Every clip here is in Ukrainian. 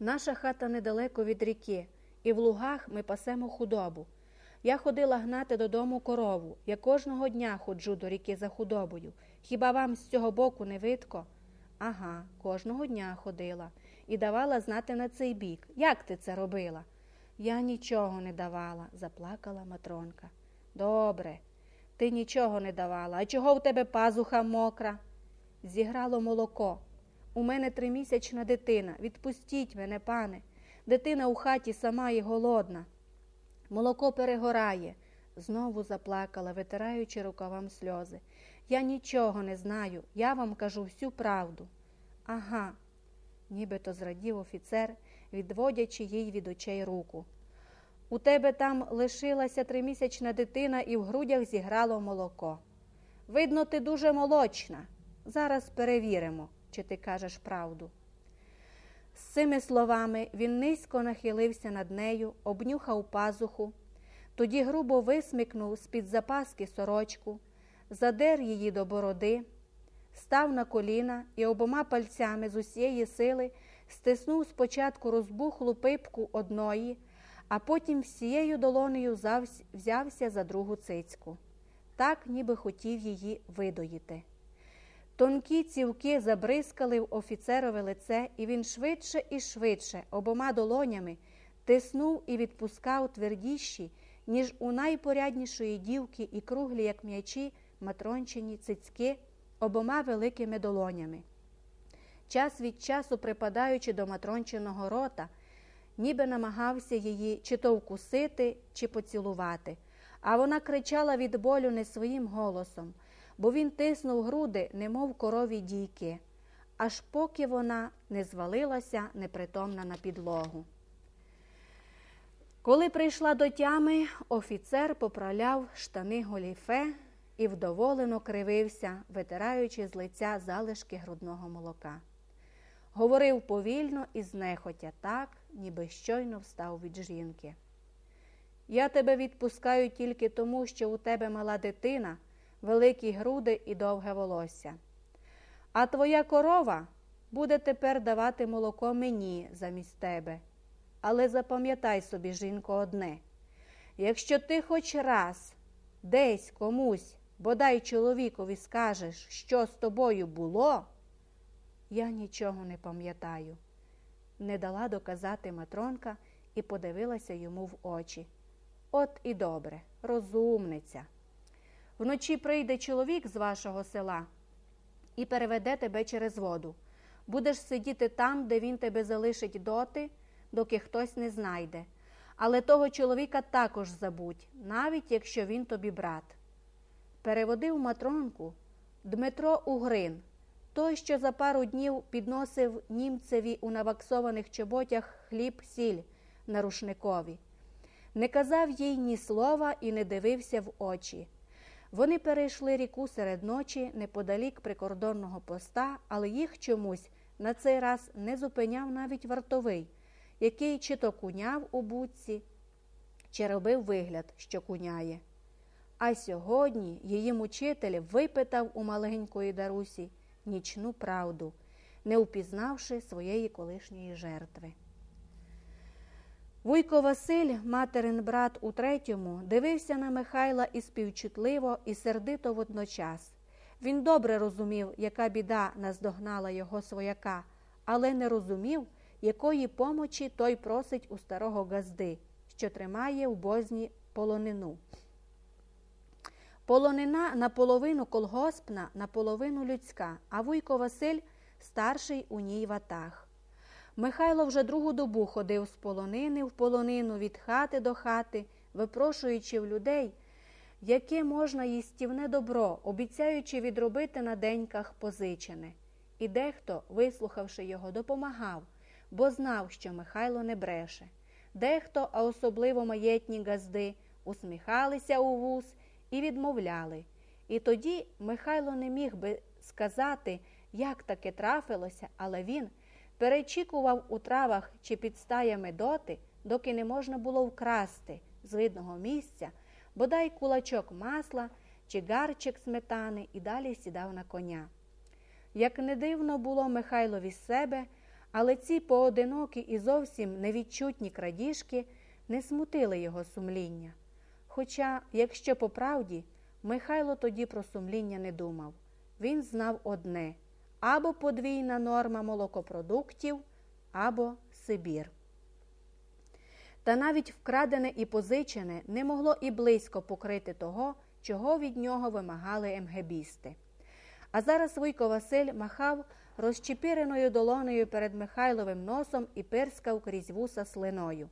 Наша хата недалеко від ріки, і в лугах ми пасемо худобу. Я ходила гнати додому корову. Я кожного дня ходжу до ріки за худобою. Хіба вам з цього боку не видко? Ага, кожного дня ходила і давала знати на цей бік. Як ти це робила? Я нічого не давала, заплакала Матронка. Добре, ти нічого не давала. А чого в тебе пазуха мокра? Зіграло молоко. У мене тримісячна дитина. Відпустіть мене, пане. Дитина у хаті сама і голодна. Молоко перегорає, знову заплакала, витираючи рукавам сльози. Я нічого не знаю, я вам кажу всю правду. Ага, нібито зрадів офіцер, відводячи їй від очей руку. У тебе там лишилася тримісячна дитина і в грудях зіграло молоко. Видно, ти дуже молочна. Зараз перевіримо, чи ти кажеш правду. З цими словами він низько нахилився над нею, обнюхав пазуху, тоді грубо висмикнув з-під запаски сорочку, задер її до бороди, став на коліна і обома пальцями з усієї сили стиснув спочатку розбухлу пипку одної, а потім всією долонею взявся за другу цицьку, так ніби хотів її видоїти. Тонкі цівки забризкали в офіцерове лице, і він швидше і швидше обома долонями тиснув і відпускав твердіші, ніж у найпоряднішої дівки і круглі, як м'ячі, матрончині цицьки обома великими долонями. Час від часу, припадаючи до матрончиного рота, ніби намагався її чи то вкусити, чи поцілувати, а вона кричала від болю не своїм голосом бо він тиснув груди, немов корові дійки, аж поки вона не звалилася непритомна на підлогу. Коли прийшла до тями, офіцер поправляв штани голіфе і вдоволено кривився, витираючи з лиця залишки грудного молока. Говорив повільно і знехотя так, ніби щойно встав від жінки. Я тебе відпускаю тільки тому, що у тебе мала дитина, великі груди і довге волосся. А твоя корова буде тепер давати молоко мені замість тебе. Але запам'ятай собі, жінко, одне якщо ти хоч раз десь комусь, бодай чоловікові скажеш, що з тобою було, я нічого не пам'ятаю, не дала доказати матронка і подивилася йому в очі. От і добре, розумниця. Вночі прийде чоловік з вашого села і переведе тебе через воду. Будеш сидіти там, де він тебе залишить доти, доки хтось не знайде. Але того чоловіка також забудь, навіть якщо він тобі брат. Переводив матронку Дмитро Угрин, той, що за пару днів підносив німцеві у наваксованих чоботях хліб сіль на рушникові. Не казав їй ні слова і не дивився в очі. Вони перейшли ріку серед ночі неподалік прикордонного поста, але їх чомусь на цей раз не зупиняв навіть вартовий, який чи то куняв у будці, чи робив вигляд, що куняє. А сьогодні її мучитель випитав у маленької Дарусі нічну правду, не упізнавши своєї колишньої жертви. Вуйко Василь, материн брат у третьому, дивився на Михайла і співчутливо, і сердито водночас. Він добре розумів, яка біда наздогнала його свояка, але не розумів, якої помочі той просить у старого газди, що тримає в бозні полонину. Полонина наполовину колгоспна, наполовину людська, а Вуйко Василь старший у ній ватах. Михайло вже другу добу ходив з полонини в полонину від хати до хати, випрошуючи в людей, яке можна їстівне добро, обіцяючи відробити на деньках позичене. І дехто, вислухавши його, допомагав, бо знав, що Михайло не бреше. Дехто, а особливо маєтні газди, усміхалися у вуз і відмовляли. І тоді Михайло не міг би сказати, як таке трафилося, але він перечікував у травах чи під стаями доти, доки не можна було вкрасти з видного місця, бодай кулачок масла чи гарчик сметани і далі сідав на коня. Як не дивно було Михайлові з себе, Але ці поодинокі і зовсім невідчутні крадіжки не смутили його сумління. Хоча, якщо по правді, Михайло тоді про сумління не думав. Він знав одне або подвійна норма молокопродуктів, або Сибір. Та навіть вкрадене і позичене не могло і близько покрити того, чого від нього вимагали емгебісти. А зараз Вуйко Василь махав розчепіреною долонею перед Михайловим носом і пирскав крізь вуса слиною.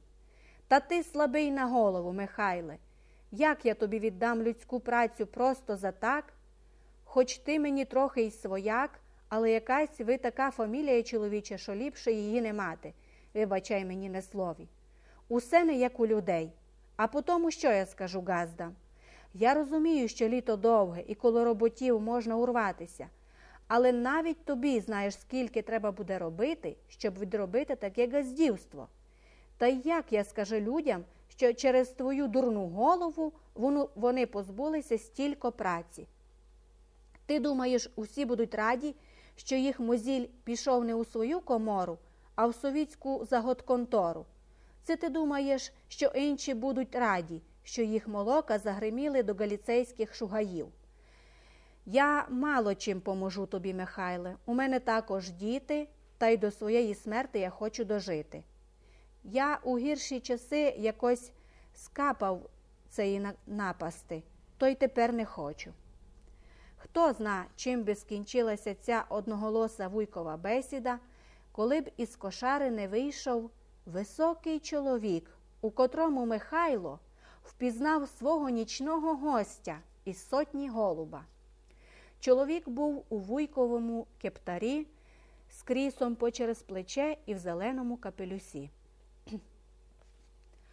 Та ти слабий на голову, Михайле. Як я тобі віддам людську працю просто за так? Хоч ти мені трохи й свояк, але якась ви така фамілія чоловіча, що ліпше її не мати, вибачай мені не слові. Усе не як у людей. А по тому, що я скажу газдам? Я розумію, що літо довге і коло роботів можна урватися, але навіть тобі знаєш, скільки треба буде робити, щоб відробити таке газдівство. Та як я скажу людям, що через твою дурну голову вони позбулися стільки праці? Ти думаєш, усі будуть раді, що їх мозіль пішов не у свою комору, а в совітську заготконтору? Це ти думаєш, що інші будуть раді, що їх молока загриміли до галіцейських шугаїв? Я мало чим поможу тобі, Михайле. У мене також діти, та й до своєї смерти я хочу дожити. Я у гірші часи якось скапав цієї напасти, то й тепер не хочу. Хто зна, чим би скінчилася ця одноголоса вуйкова бесіда, коли б із кошари не вийшов високий чоловік, у котрому Михайло впізнав свого нічного гостя із сотні голуба. Чоловік був у вуйковому кептарі з крісом почерез плече і в зеленому капелюсі.